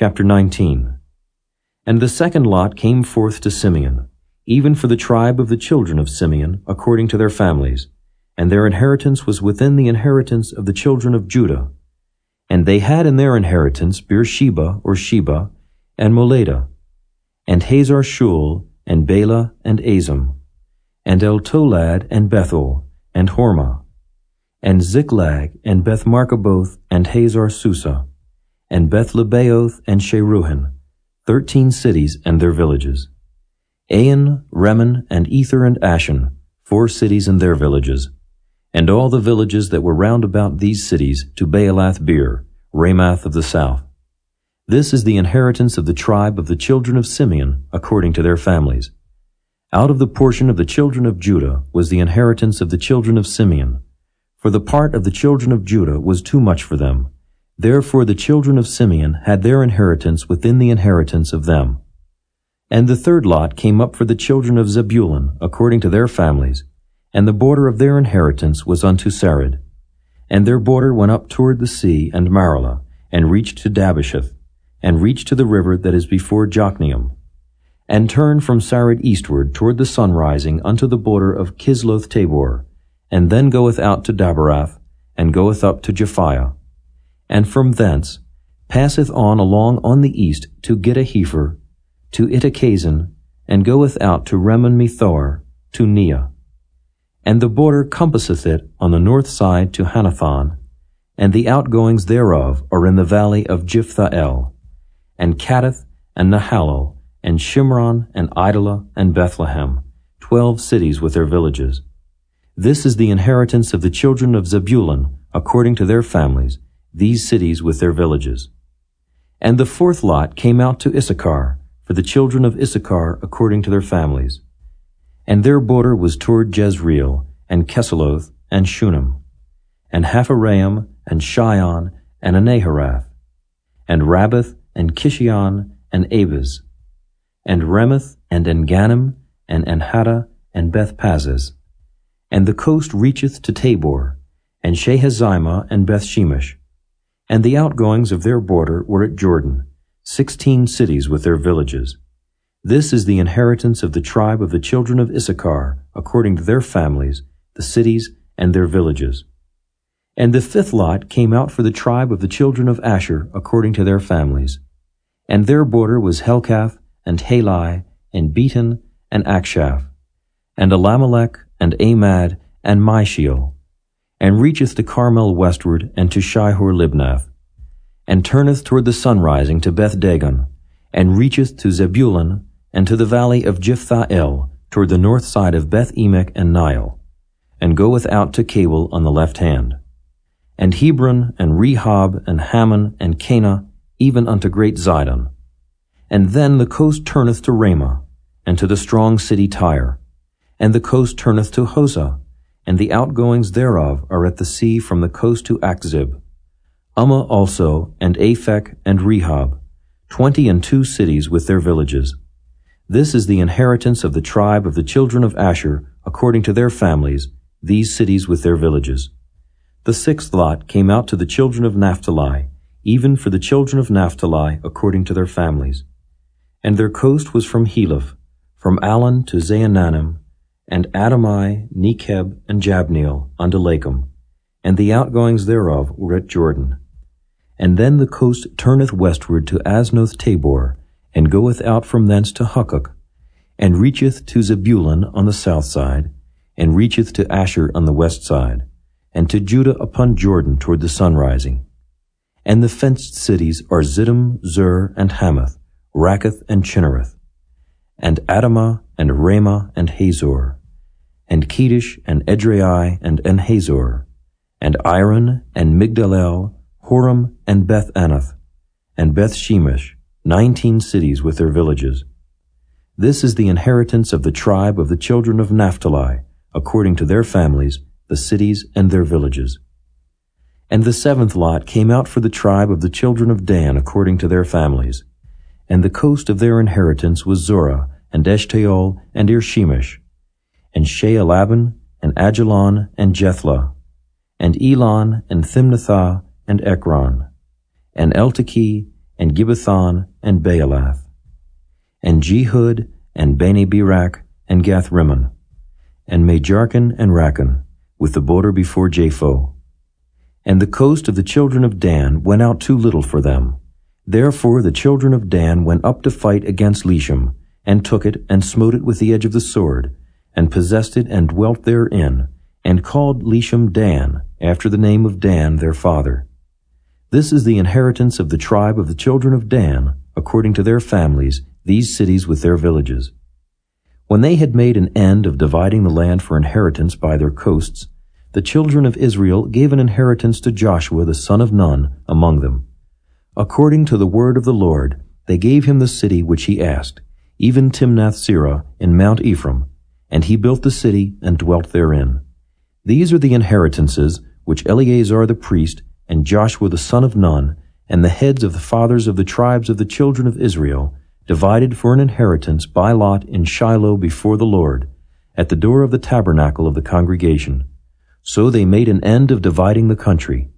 Chapter 19 And the second lot came forth to Simeon, even for the tribe of the children of Simeon, according to their families, and their inheritance was within the inheritance of the children of Judah. And they had in their inheritance Beersheba or Sheba, and Moladah, and Hazar Shual, and Bela, and Azem, and Eltolad, and Bethul, and Hormah, and Ziklag, and Beth Marcaboth, and Hazar Susah, and Beth Lebaoth, and Sharuhen, thirteen cities and their villages. Ain, Rimmon, and Ether, and Ashan, four cities and their villages, and all the villages that were round about these cities to Baalath Beer, Ramath of the south. This is the inheritance of the tribe of the children of Simeon, according to their families. Out of the portion of the children of Judah was the inheritance of the children of Simeon. For the part of the children of Judah was too much for them. Therefore the children of Simeon had their inheritance within the inheritance of them. And the third lot came up for the children of Zebulun, according to their families, and the border of their inheritance was unto Sarid. And their border went up toward the sea and Maralah, and reached to Dabbasheth, and reached to the river that is before Jokneam, and turned from Sarid eastward toward the sunrising unto the border of Chisloth Tabor, and then goeth out to Daberath, and goeth up to Japhia, and from thence passeth on along on the east to Gittahepher, to Ittahkazin, and goeth out to Remmon Methoar, to Neah. And the border compasseth it on the north side to Hannathon, and the outgoings thereof are in the valley of Jiphthahel, and Kattath, and Nahallal, and Shimron, and Idalah, and Bethlehem, twelve cities with their villages. This is the inheritance of the children of Zebulun, according to their families, these cities with their villages. And the fourth lot came out to Issachar, for the children of Issachar according to their families. And their border was toward Jezreel, and Chesulloth, and Shunem, and Haphraim, and Shihon, and Anaharath, and Rabbith, and Kishion, and Abez, and Ramoth, and Engannim, and Enhaddah, and Bethpazzez. And the coast reacheth to Tabor, and Shahazimah, and Bethshemesh. And the outgoings of their border were at Jordan, sixteen cities with their villages. This is the inheritance of the tribe of the children of Issachar, according to their families, the cities, and their villages. And the fifth lot came out for the tribe of the children of Asher, according to their families. And their border was Helkath, and Hali, and Beten, and Achshaph, and Elimelech, and Amad, and Misheal, and reacheth to Carmel westward, and to Shihor Libnath, and turneth toward the sunrising to Beth Dagon, and reacheth to Zebulun, and to the valley of Jiphthahel, toward the north side of Beth Emek and Neiel, and goeth out to Cabul on the left hand. And Hebron, and Rehob, and Hammon, and Kanah, even unto great Zidon. And then the coast turneth to Ramah, and to the strong city Tyre. And the coast turneth to Hosah, and the outgoings thereof are at the sea from the coast to Achzib. Ummah also, and Aphek, and Rehob, twenty and two cities with their villages. This is the inheritance of the tribe of the children of Asher, according to their families, these cities with their villages. The sixth lot came out to the children of Naphtali, even for the children of Naphtali according to their families. And their coast was from Heleph, from Allon to Zaanannim, and Adami, Nekeb, and Jabneel unto Lakum, and the outgoings thereof were at Jordan. And then the coast turneth westward to Aznoth Tabor, and goeth out from thence to Hukkok, and reacheth to Zebulun on the south side, and reacheth to Asher on the west side, and to Judah upon Jordan toward the sunrising and the fenced cities are Ziddim, Zur, and Hammath, Rakkath, and Chinnereth, and Adamah, and Ramah, and Hazor, and Kedesh, and Edrei, and Enhazor, and Iron, and Migdalel, Horem, and Beth Anath, and Beth Shemesh, nineteen cities with their villages. This is the inheritance of the tribe of the children of Naphtali, according to their families, the cities and their villages. And the seventh lot came out for the tribe of the children of Dan according to their families. And the coast of their inheritance was Zorah, and Eshtaol, and Irshemesh, and Shaalabbin, and Ajalon, and Jethlah, and Elon, and Thimnathah, and Ekron, and Eltekeh, and Gibbethon, and Baalath, and Jehud, and Bene Berak, and Gathrimmon, and Mejarkon and Rakkon, with the border before Japho. And the coast of the children of Dan went out too little for them. Therefore the children of Dan went up to fight against Leshem, and took it, and smote it with the edge of the sword, and possessed it, and dwelt therein, and called Leshem Dan, after the name of Dan their father. This is the inheritance of the tribe of the children of Dan, according to their families, these cities with their villages. When they had made an end of dividing the land for inheritance by their coasts, the children of Israel gave an inheritance to Joshua the son of Nun among them. According to the word of the Lord, they gave him the city which he asked, even Timnath Serah in Mount Ephraim, and he built the city and dwelt therein. These are the inheritances which Eleazar the priest and Joshua the son of Nun and the heads of the fathers of the tribes of the children of Israel divided for an inheritance by lot in Shiloh before the Lord, at the door of the tabernacle of the congregation. So they made an end of dividing the country.